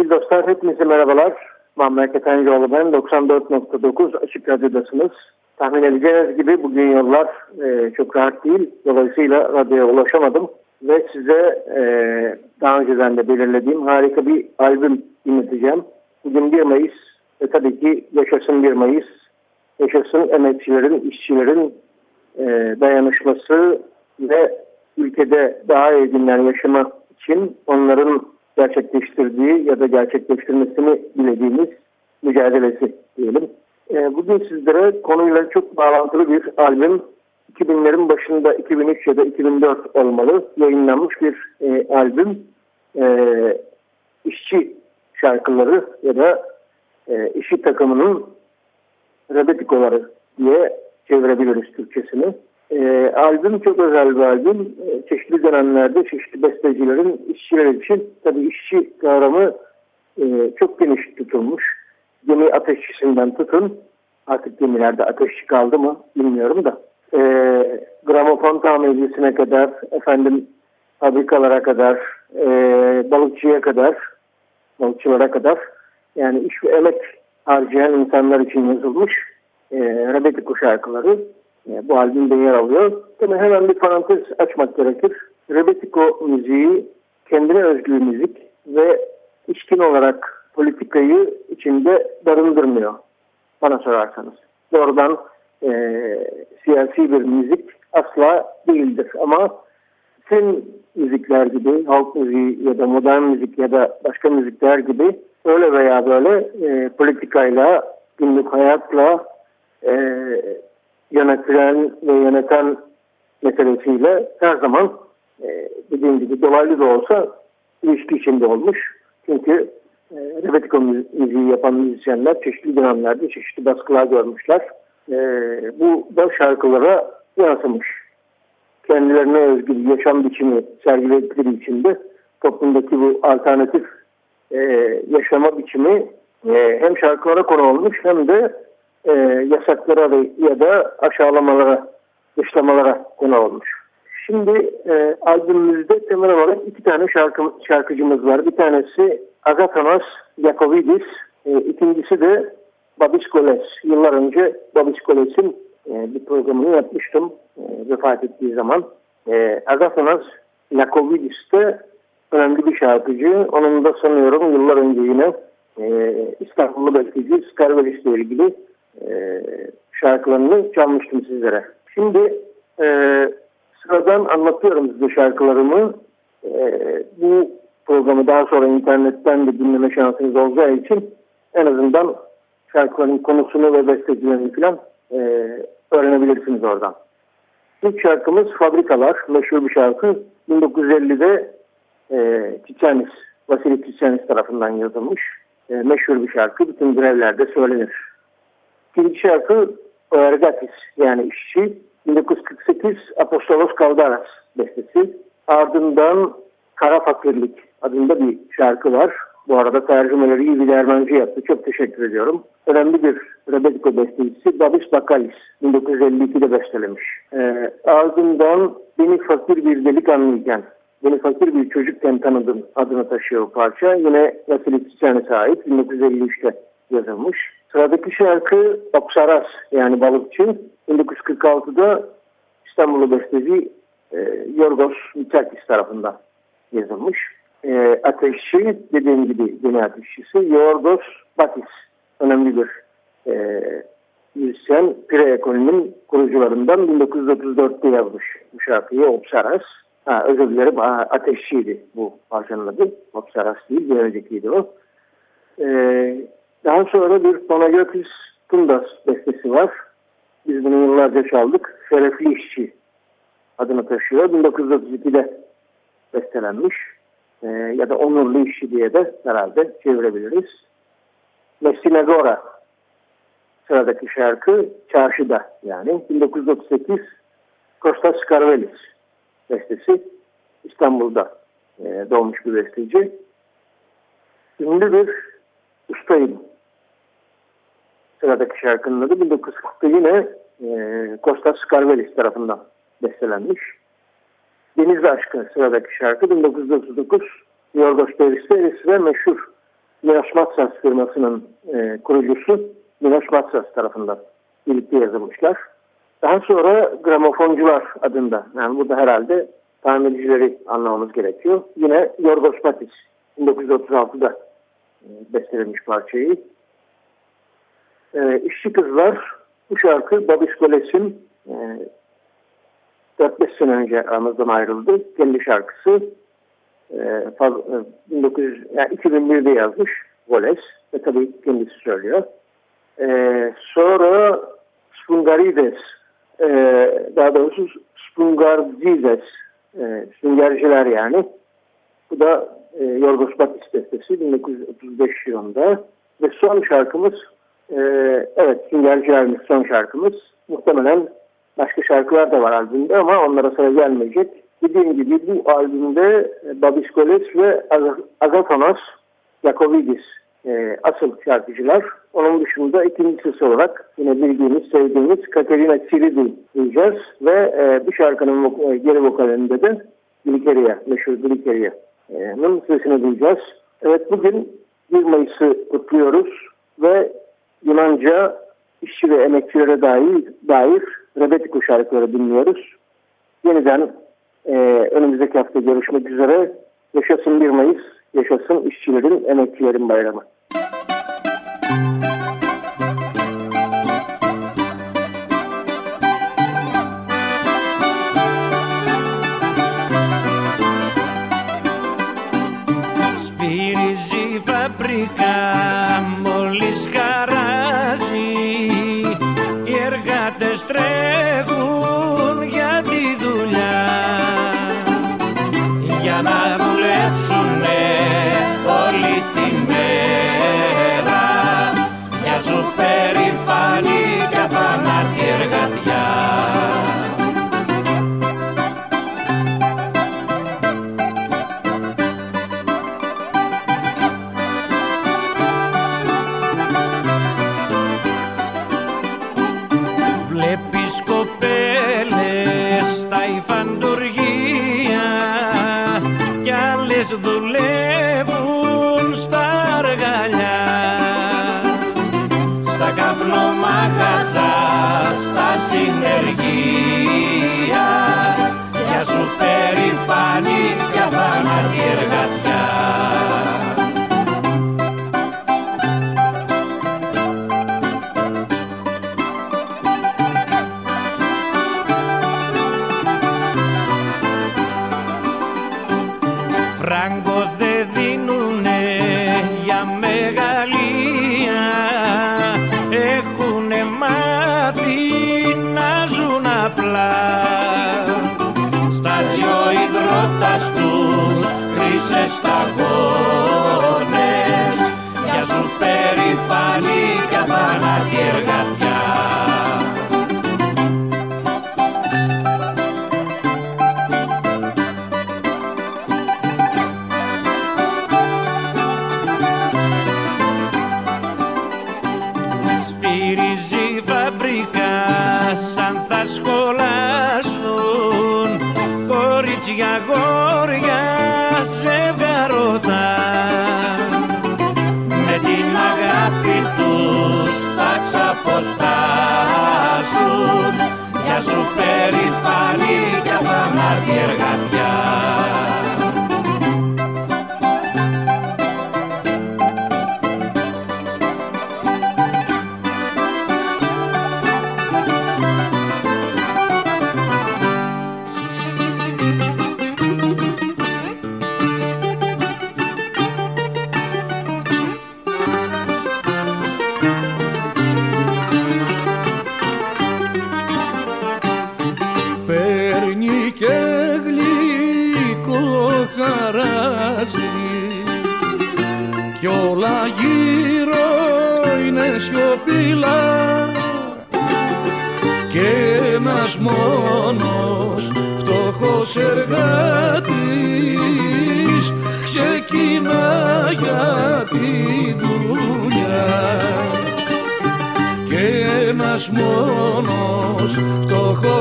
Sevgili dostlar hepinize merhabalar. Muammer Ketencoğlu ben 94.9 Açık Radyo'dasınız. Tahmin edeceğiniz gibi bugün yollar e, çok rahat değil. Dolayısıyla radyoya ulaşamadım. Ve size e, daha önceden de belirlediğim harika bir albüm dinleteceğim. Bugün 1 Mayıs ve tabii ki yaşasın 1 Mayıs. Yaşasın emekçilerin, işçilerin e, dayanışması ve ülkede daha iyi günler yaşamak için onların gerçekleştirdiği ya da gerçekleştirmesini dilediğimiz mücadelesi diyelim. E, bugün sizlere konuyla çok bağlantılı bir albüm 2000'lerin başında 2003 ya da 2004 olmalı yayınlanmış bir e, albüm. E, işçi şarkıları ya da e, işçi takımının rebetikoları diye çevirebiliriz Türkçesini. E, albüm çok özel bir albüm. E, çeşitli dönemlerde çeşitli bestecilerin işçiler için tabii işçi kavramı e, çok geniş tutulmuş. Gemi ateşçisinden tutun. Artık gemilerde ateşçi kaldı mı bilmiyorum da. E, gramofon tamircisine kadar, efendim fabrikalara kadar, e, balıkçıya kadar, balıkçılara kadar yani iş ve emek harcayan insanlar için yazılmış e, Rebetiko şarkıları bu albümde yer alıyor. Tabii hemen bir parantez açmak gerekir. Rebetiko müziği kendine özgü müzik ve içkin olarak politikayı içinde barındırmıyor bana sorarsanız. Doğrudan e, siyasi bir müzik asla değildir ama sen müzikler gibi, halk müziği ya da modern müzik ya da başka müzikler gibi öyle veya böyle e, politikayla, günlük hayatla, e, yönetilen ve yöneten meselesiyle her zaman e, dediğim gibi dolaylı da olsa ilişki içinde olmuş. Çünkü e, Rebetiko müziği yapan müzisyenler çeşitli dönemlerde çeşitli baskılar görmüşler. E, bu da şarkılara yansımış. Kendilerine özgü yaşam biçimi sergiledikleri için de toplumdaki bu alternatif e, yaşama biçimi e, hem şarkılara konu olmuş hem de e, yasaklara ya da aşağılamalara, dışlamalara konu olmuş. Şimdi e, albümümüzde temel olarak iki tane şarkı, şarkıcımız var. Bir tanesi Agatanos Yakovidis, e, ikincisi de Babis Goles. Yıllar önce Babis Goles'in e, bir programını yapmıştım e, vefat ettiği zaman. E, Agatanos Yakovidis de önemli bir şarkıcı. Onun da sanıyorum yıllar önce yine e, İstanbul'lu besteci Skarvelis ile ilgili e, şarkılarını çalmıştım sizlere. Şimdi e, sıradan anlatıyorum size şarkılarımı. E, bu programı daha sonra internetten de dinleme şansınız olacağı için en azından şarkıların konusunu ve bestecilerini falan e, öğrenebilirsiniz oradan. İlk şarkımız Fabrikalar, meşhur bir şarkı. 1950'de e, Çiçenis, Vasili Çiçenis tarafından yazılmış. E, meşhur bir şarkı. Bütün grevlerde söylenir. İkinci şarkı Oergatis yani işçi 1948 Apostolos Kaldaras bestesi. Ardından Kara Fakirlik adında bir şarkı var. Bu arada tercümeleri İvi Dermancı yaptı. Çok teşekkür ediyorum. Önemli bir Rebetiko bestecisi Babis Bakalis 1952'de bestelemiş. Ee, ardından Beni Fakir Bir Delikanlıyken Beni Fakir Bir Çocukken Tanıdım adını taşıyor parça. Yine Vasilik Çiçen'e ait 1953'te yazılmış. Sıradaki şarkı Opsaras yani balıkçı. 1946'da İstanbul'u besteci e, Yorgos Mitakis tarafından yazılmış. E, ateşçi dediğim gibi yeni ateşçisi Yorgos Batis önemli bir e, müzisyen Pire ekolünün kurucularından 1934'te yazmış bu şarkıyı Opsaras. Ha, özür dilerim ateşçiydi bu parçanın adı. Opsaras değil bir öncekiydi o. Ee, daha sonra bir Panayotis Tundas bestesi var. Biz bunu yıllarca çaldık. Şerefli İşçi adını taşıyor. 1932'de bestelenmiş. Ee, ya da Onurlu İşçi diye de herhalde çevirebiliriz. Messinagora sıradaki şarkı Çarşıda yani 1938 Kostas Karvelis bestesi İstanbul'da e, doğmuş bir besteci. Ünlü bir ustayım. Sıradaki şarkının adı 1940'da yine e, Kostas Karvelis tarafından bestelenmiş. Deniz Aşkı sıradaki şarkı 1939 Yorgos Peristeris ve meşhur Miloš Matsas firmasının e, kurucusu Miloš Matsas tarafından birlikte yazılmışlar. Daha sonra gramofoncular adında yani burada herhalde tamircileri anlamamız gerekiyor. Yine Yorgos Patis 1936'da e, bestelenmiş parçayı. E, İşçi Kızlar bu şarkı Babis Goles'in e, 4-5 sene önce aramızdan ayrıldı. Kendi şarkısı e, faz, e, 1900, yani 2001'de yazmış Goles ve tabii kendisi söylüyor. E, sonra Spungarides e, daha doğrusu Spungardides e, süngerciler yani. Bu da e, Yorgos Batis bestesi 1935 yılında. Ve son şarkımız e, evet süngercilerimiz son şarkımız. Muhtemelen başka şarkılar da var albümde ama onlara sıra gelmeyecek. Dediğim gibi bu albümde Babis Goles ve Agathos Yakovidis e, asıl şarkıcılar. Onun dışında ikincisi olarak yine bildiğimiz, sevdiğimiz Katerina Tsiridi diyeceğiz. Ve e, bu şarkının vo geri vokalinde de Glikeria, meşhur Glikeria'nın sesini duyacağız. Evet bugün 1 Mayıs'ı kutluyoruz ve Yunanca işçi ve emekçilere dair, dair Rebetiko şarkıları dinliyoruz. Yeniden e, önümüzdeki hafta görüşmek üzere. Yaşasın 1 Mayıs, yaşasın işçilerin, emekçilerin bayramı. βλέπεις κοπέλες στα υφαντουργία κι άλλες δουλεύουν στα αργαλιά. Στα καπνομάγαζα, στα συνεργεία. Για σου περηφάνει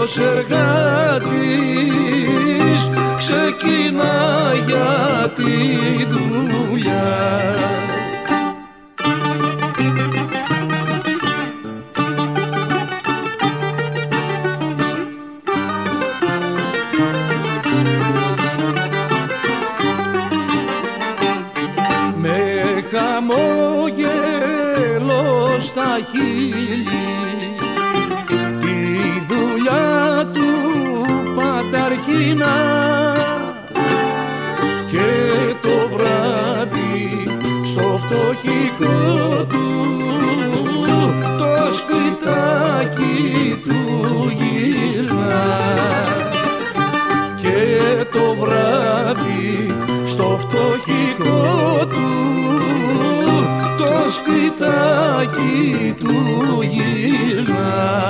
φτωχός εργάτης ξεκινά για τη δουλειά του γυρνά και το βράδυ στο φτωχικό του το σπιτάκι του γυρνά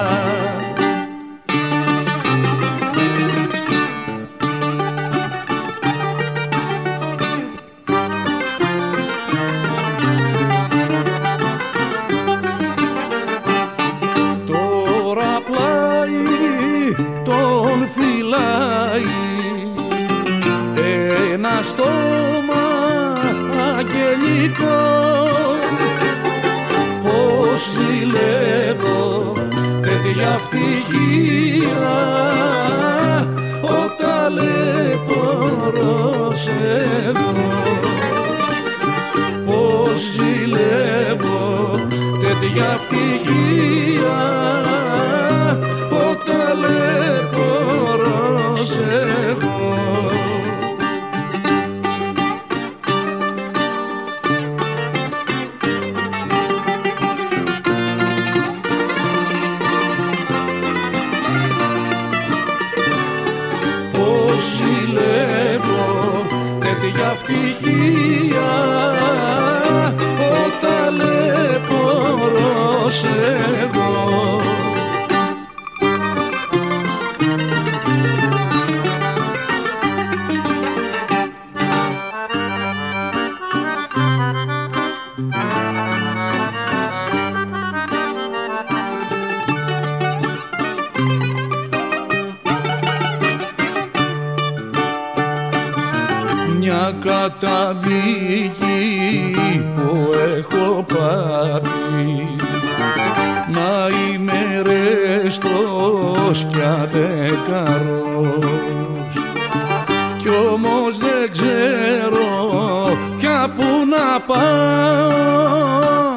να πάω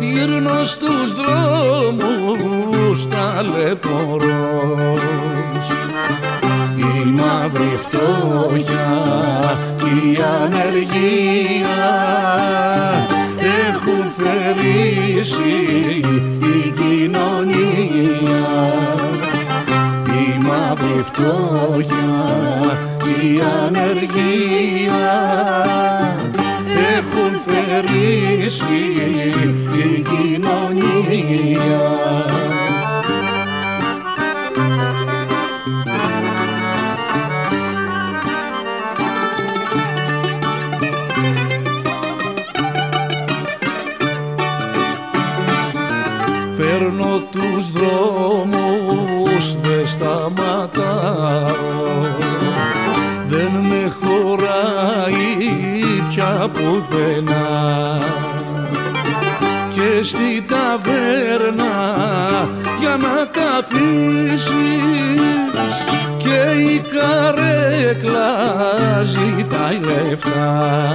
γύρνω στους δρόμους ταλαιπωρός η μαύρη φτώχεια και η ανεργία έχουν θερήσει την κοινωνία. Η μαύρη φτώχεια η ανεργία αφαιρήσει την κοινωνία. Πουθενά και στην ταβέρνα για να καθίσεις και η καρέκλα ζητάει λεφτά.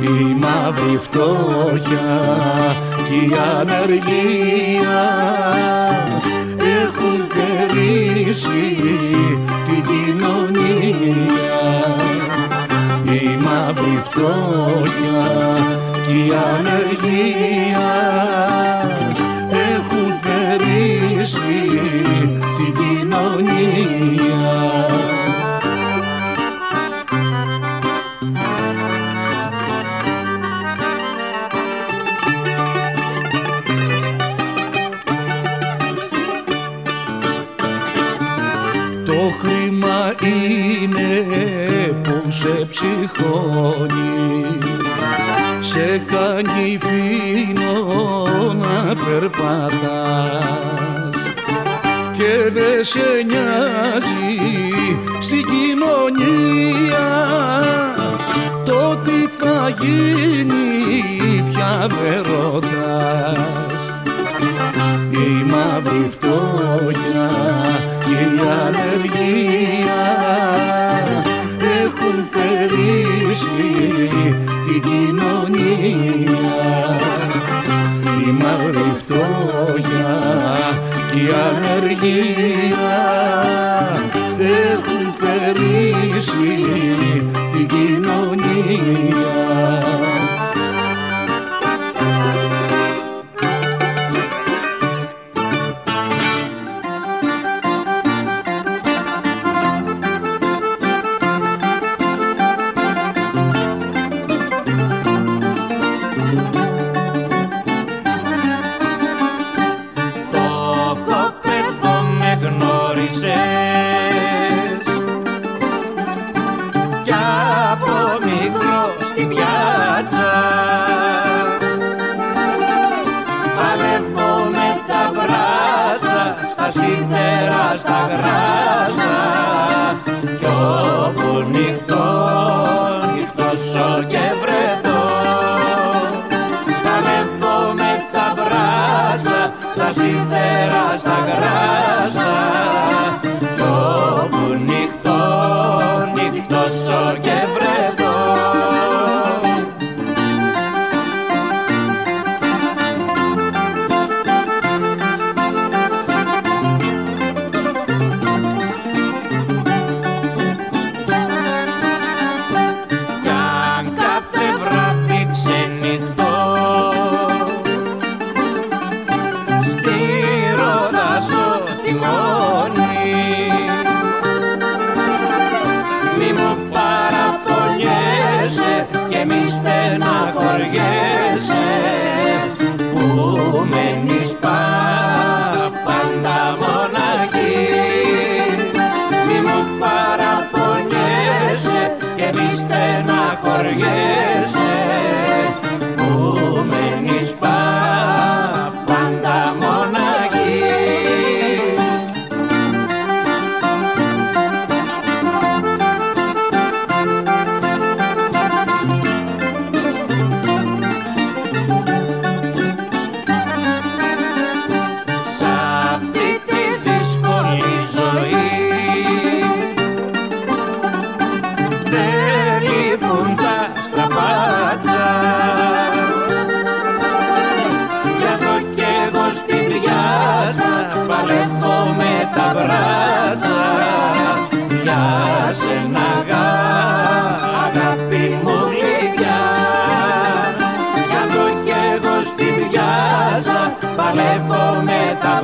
Η μαύρη φτώχεια και η ανεργία έχουν θερήσει την κοινωνία. η μαύρη φτώχεια και η ανεργία έχουν θερήσει την κοινωνία σε ψυχώνει σε κάνει φίνο να περπατάς. Και δε σε νοιάζει στην κοινωνία το τι θα γίνει πια δεν ρωτάς. Η μαύρη φτώχεια και η ανεργία έχουν θερήσει την κοινωνία. Η μαύρη φτώχεια και η ανεργία. Έχουν θερήσει την κοινωνία σιδέρα στα γράσα κι όπου νυχτώ, νυχτώσω και βρω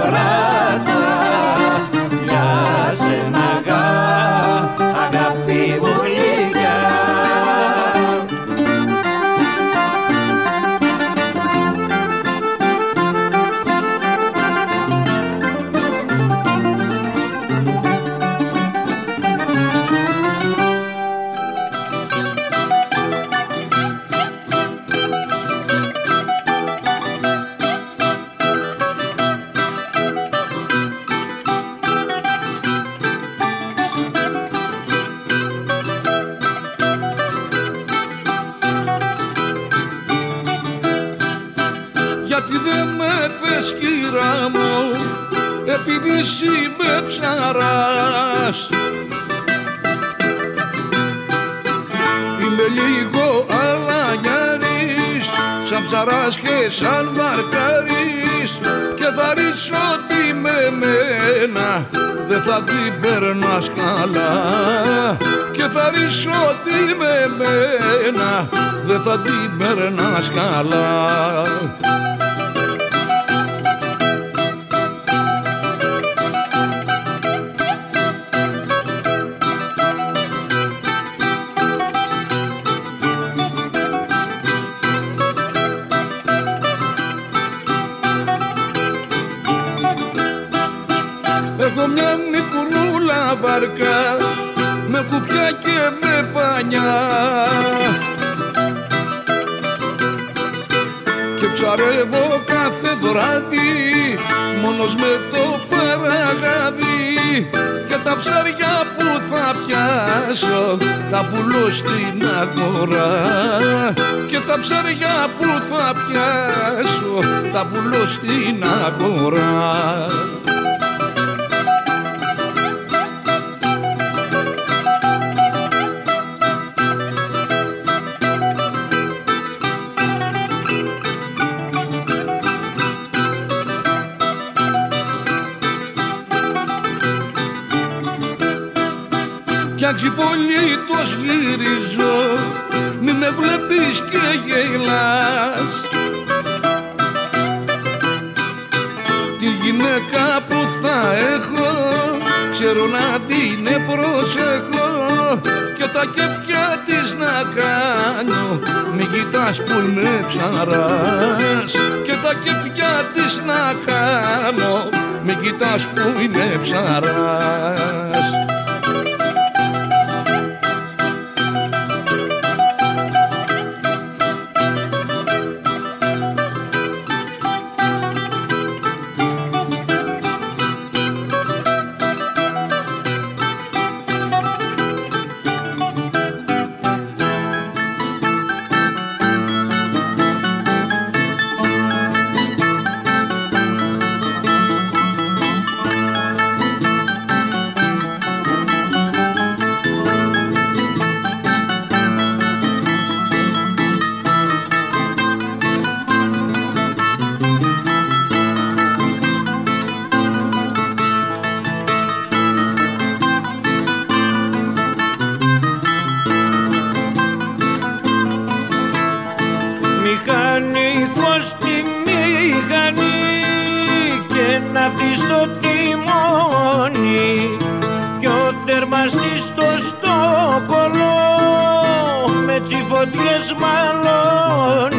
Abraham. Θα την περνάς καλά τα ψάρια που θα πιάσω τα πουλώ στην αγορά. Και τα ψάρια που θα πιάσω τα πουλώ στην αγορά κι αξιπολίτως γυρίζω μη με βλέπεις και γελάς. Τη γυναίκα που θα έχω ξέρω να την προσέχω και τα κεφιά της να κάνω. Μη κοιτάς που είναι ψαράς και τα κεφιά της να κάνω. Μη κοιτάς που είναι ψαράς ο θερμαστής στο στόκολο με τσιφωτιές μαλώνεις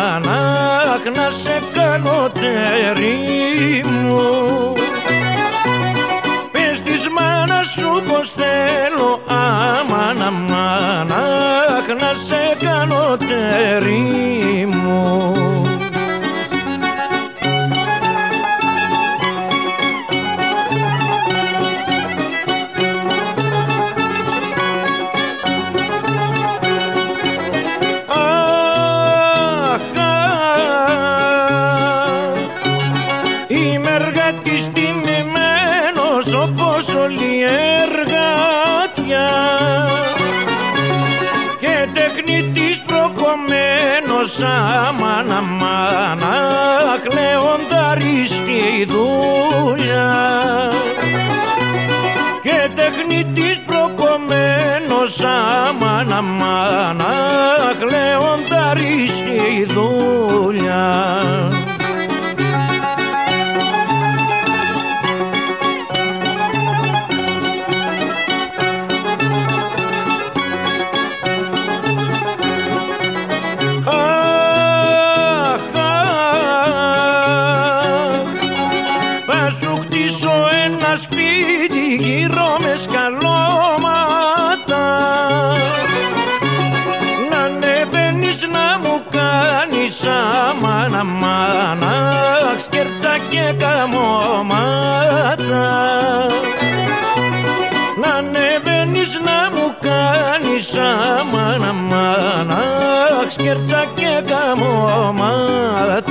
Αχ να σε κάνω τέρι μου. Πες της μάνας σου πως θέλω αμάν αμάν να σε κάνω τέρι μου. αμάν αμάν αχ λεονταρίστη δουλειά. Και τεχνητής προκομμένος αμάν αμάν αχ λεονταρίστη δουλειά. gerçek yegam olmatan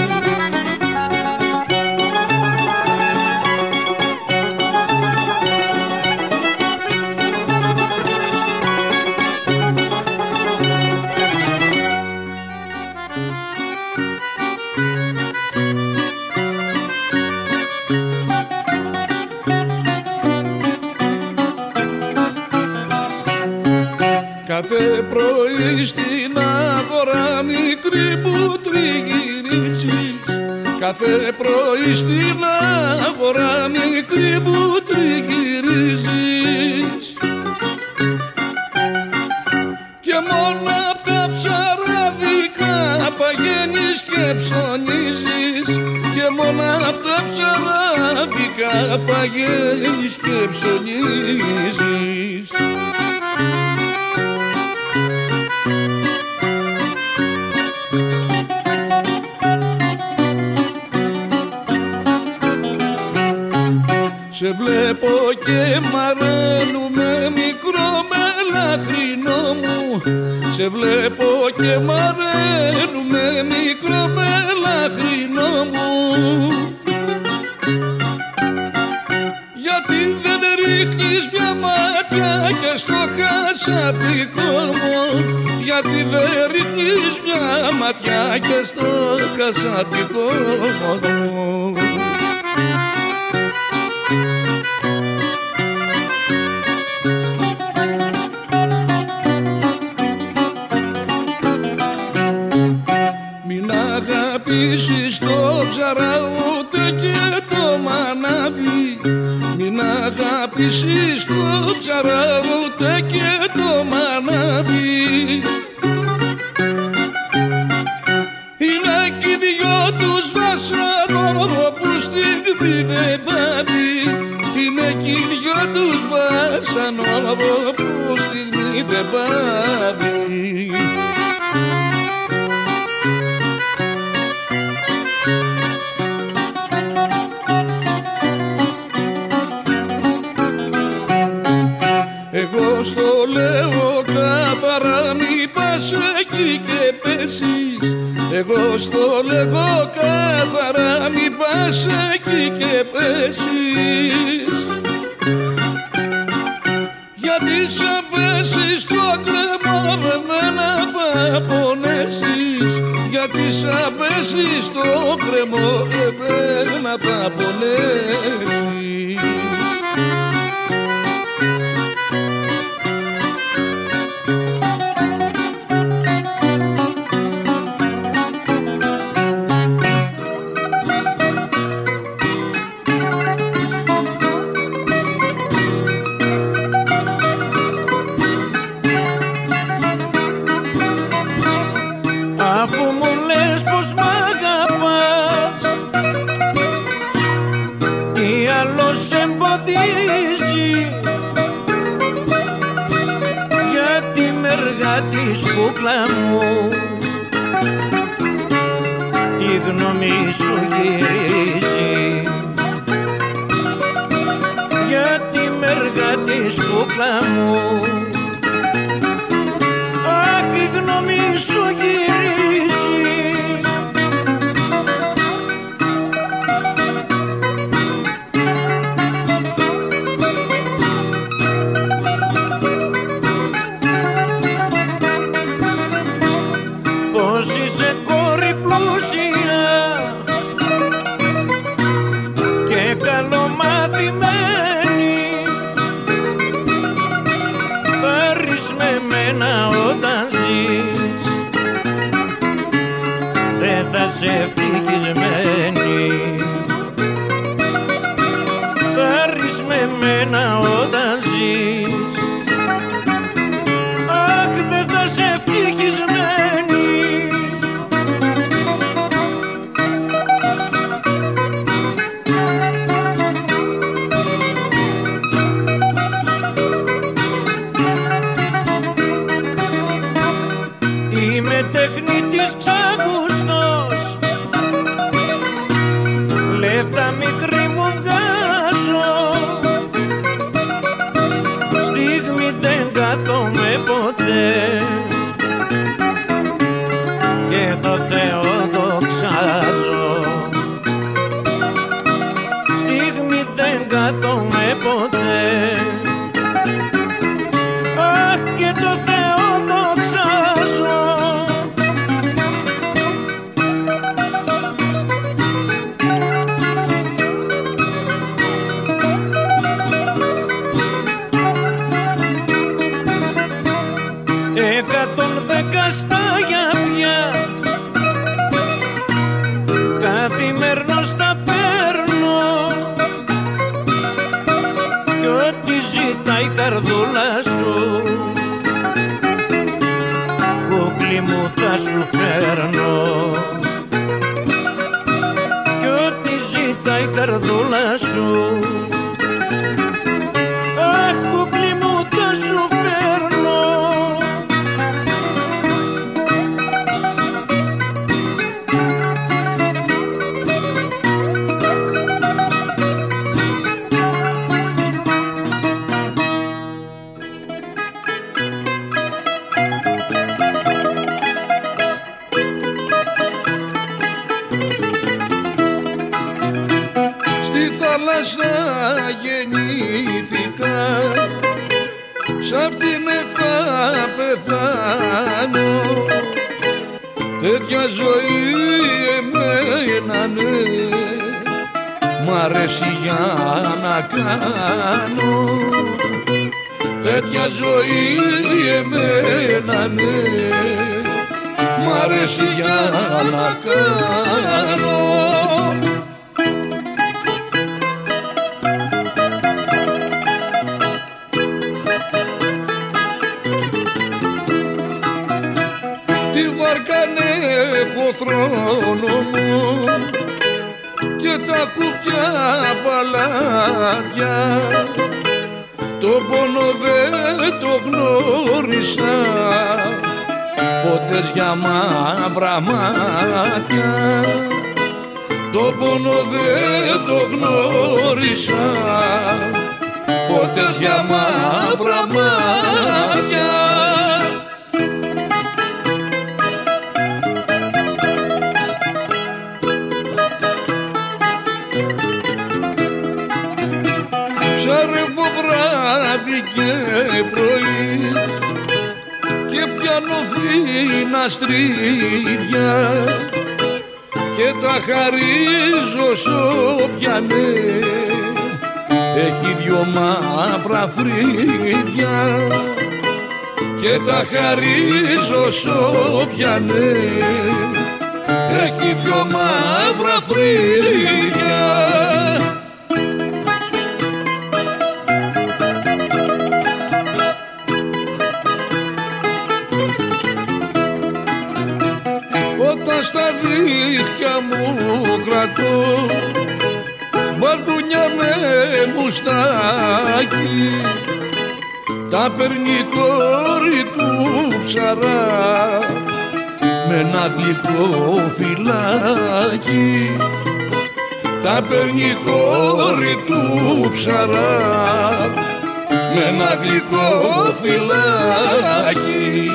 Κάθε πρωί στην αγορά μικρή που τριγυρίζεις. Και μόνο απ' τα ψαράδικα παγαίνεις και ψωνίζεις. Και μόνο απ' τα ψαράδικα παγαίνεις και ψωνίζεις Σε βλέπω και μαραίνουμε μικρό μελαχρινό μου. Σε βλέπω και μαραίνουμε μικρό μελαχρινό μου. Γιατί δεν ρίχνεις μια μάτια και στο χασαπικό μου. Γιατί δεν ρίχνεις μια μάτια και στο χασαπικό μου. χτίσεις το ψαράβοτα και το μαναβί Είναι και οι δυο τους βασανό που στην δεν πάει Είναι και οι δυο τους βασανό που στην δεν πάει εκεί και πέσεις. Εγώ στο λέγω καθαρά μην πας εκεί και πέσεις Γιατί σε πέσεις το κρεμό βεμένα θα πονέσεις. Γιατί σε πέσεις το κρεμό εμένα θα πονέσεις. Πεθάνω τέτοια ζωή εμένα ναι. Μ' αρέσει για να κάνω. Τέτοια ζωή εμένα ναι. Μ' αρέσει για να κάνω θρόνο μου και τα κουπιά παλάτια το πόνο δεν το γνώρισα ποτέ για μαύρα μάτια. Το πόνο δεν το γνώρισα ποτέ για μαύρα μάτια και πιάνω φίνα στρίδια και τα χαρίζω σ' όποιανε έχει δυο μαύρα φρύδια και τα χαρίζω σ' όποιανε έχει δυο μαύρα φρύδια όταν στα δίχτυα μου κρατώ. Μπαρκούνια με μουστάκι. Τα παίρνει η κόρη του ψαρά. Με ένα γλυκό φυλάκι. Τα παίρνει η κόρη του ψαρά. Με ένα γλυκό φυλάκι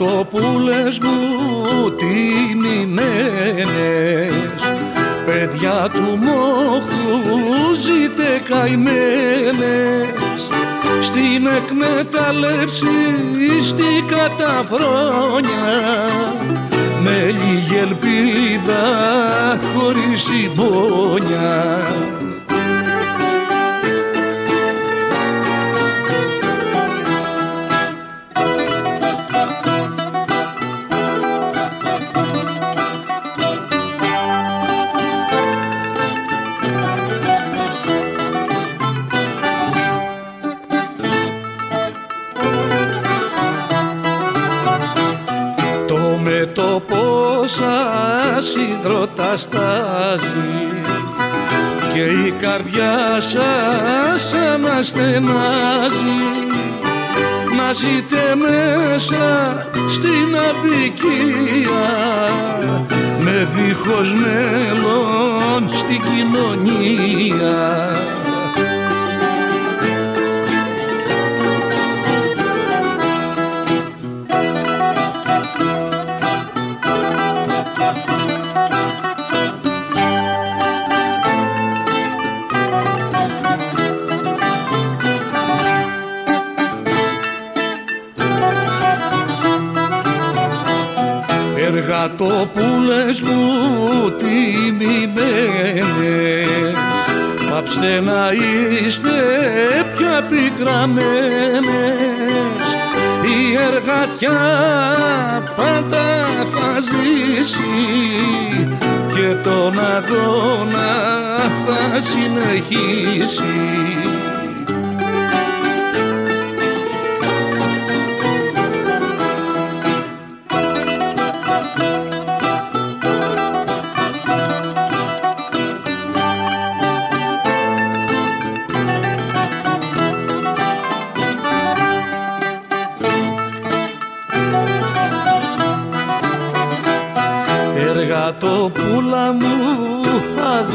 Εργατοπούλες μου τιμημένες παιδιά του μόχου ζείτε καημένες. Στην εκμεταλλεύση στη καταφρόνια. Με λίγη ελπίδα χωρίς συμπόνια καρδιά σας αναστενάζει να ζείτε μέσα στην αδικία. Με δίχως μέλλον στην κοινωνία Εργατοπούλες μου τιμημένες Πάψτε να είστε πια πικραμένες. Η εργατιά πάντα θα ζήσει Και τον αγώνα θα συνεχίσει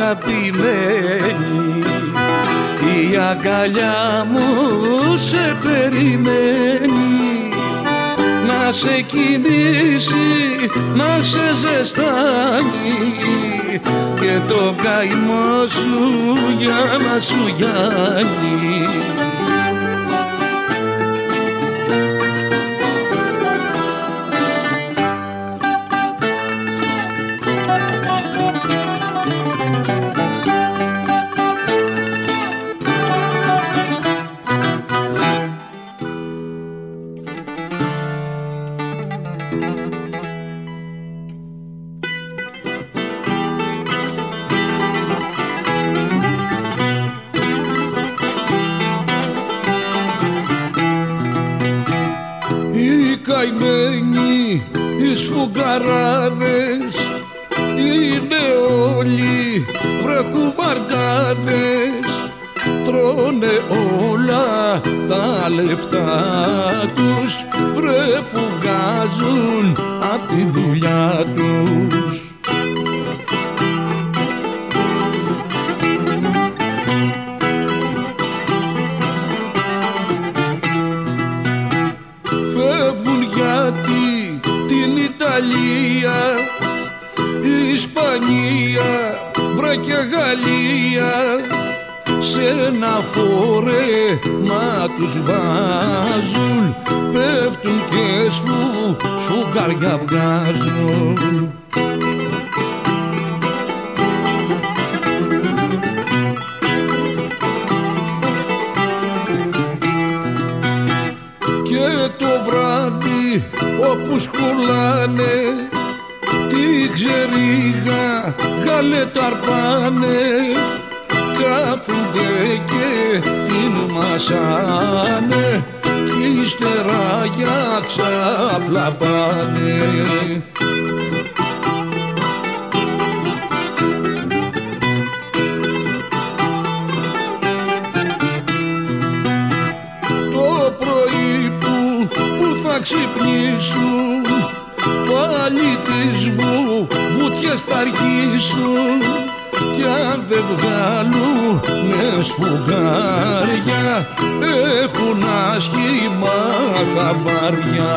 αγαπημένη. Η αγκαλιά μου σε περιμένει. Να σε κοιμήσει, να σε ζεστάνει. Και το καημό σου για να σου γιάνει φαρκάδες τρώνε όλα τα λεφτά τους βρε που βγάζουν απ' τη δουλειά τους. Φεύγουν γιατί την Ιταλία, η Ισπανία χώρα και Γαλλία σε ένα φορέμα τους βάζουν πέφτουν και σφου, σφουγγάρια βγάζουν. Και το βράδυ όπου σκουλάνε ξερίχα γάλετα αρπάνε κάθονται και την μασάνε κι ύστερα για ξαπλαπάνε. Το πρωί που, που θα ξυπνήσουν πολιτισμού βουτιές θα αρχίσουν κι αν δεν βγάλουν με σφουγγάρια έχουν άσχημα χαμπάρια.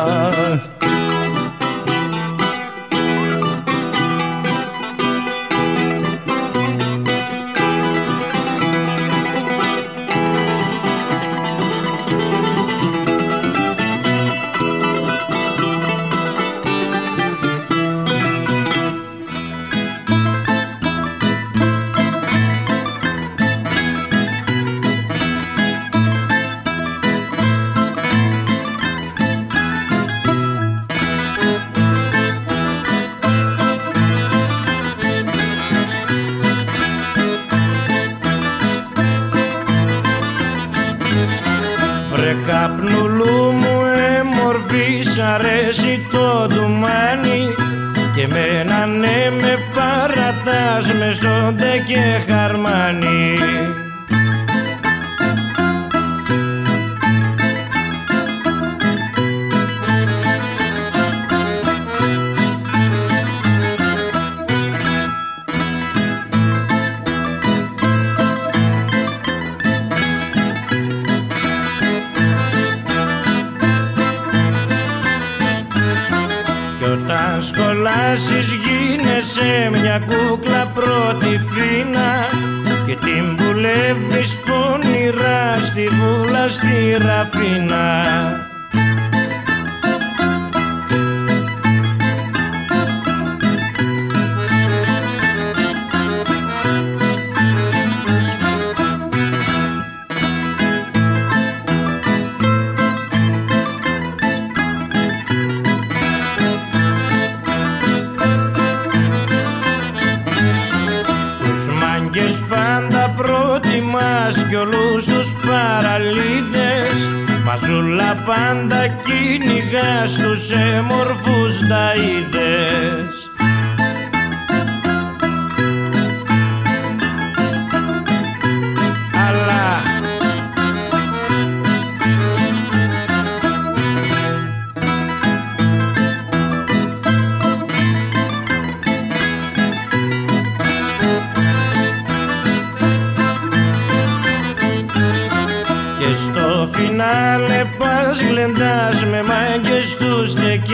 Μαζούλα πάντα κυνηγάς στους έμορφους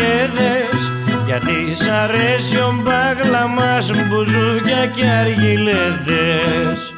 ταΐδες Γιατί σ' αρέσει ο μπάγλα μας μπουζούκια και αργυλέδες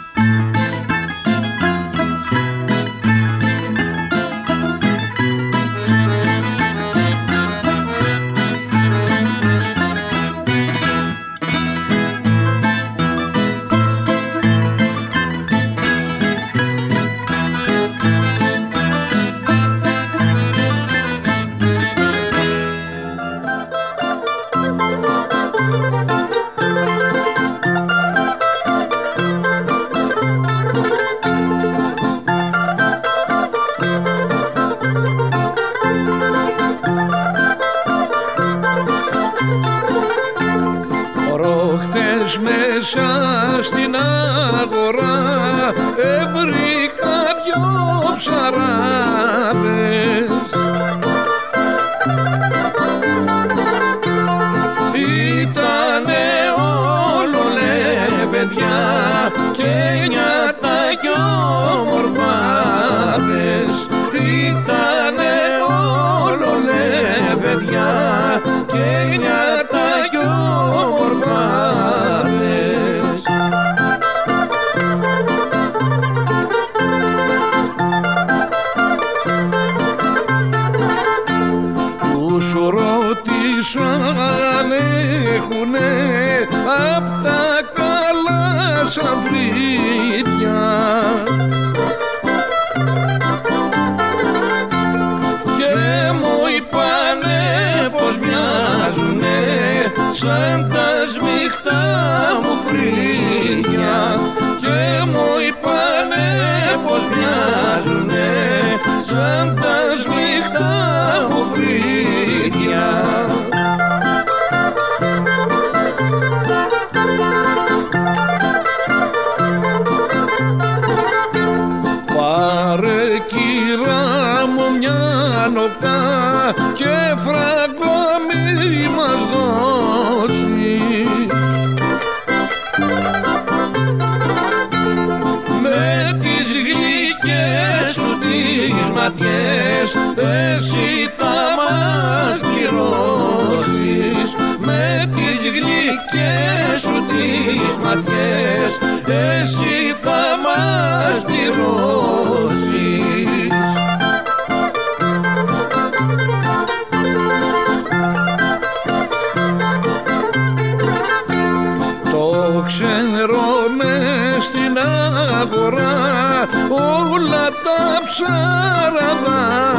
ματιές εσύ θα μας πληρώσεις. Το ξέρω μες στην αγορά όλα τα ψαραδάκια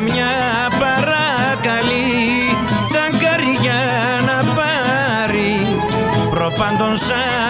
κάθε μια παρακαλεί τσαγκαριά να πάρει. Προπάντων σαν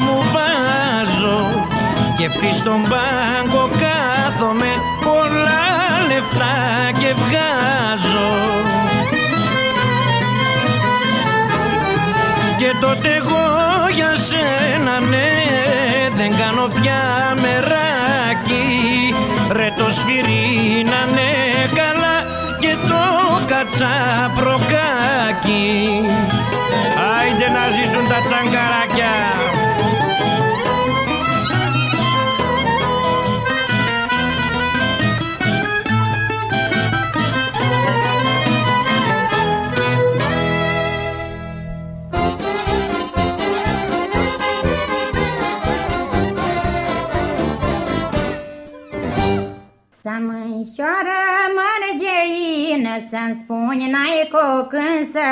μου βάζω Και ευθύ στον πάγκο κάθομαι Πολλά λεφτά και βγάζω. Και τότε εγώ για σένα ναι Δεν κάνω πια μεράκι. Ρε το σφυρί να ναι καλά και το κατσαπροκάκι. Άιντε να ζήσουν τα τσαγκαράκια